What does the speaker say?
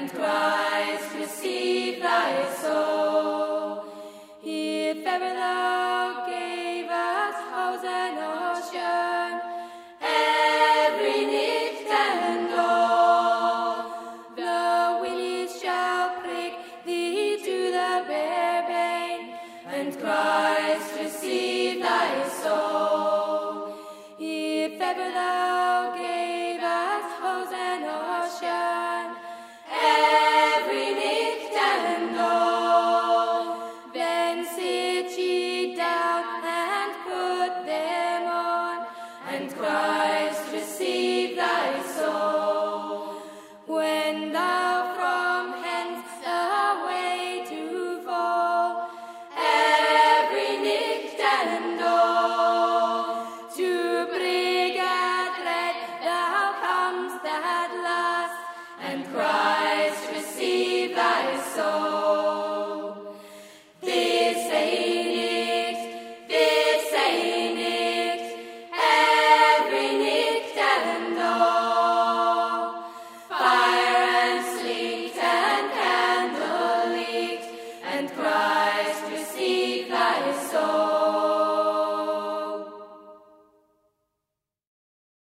and Christ receive thy soul. If ever thou gave us house and ocean, every need and all, the willies shall prick thee to the bare bane, and Christ receive thy soul. If ever thou gave sit ye down and put them on, and Christ receive thy soul. When thou from hence away to fall, every nicht and all, to brigade red thou comes at last, and Christ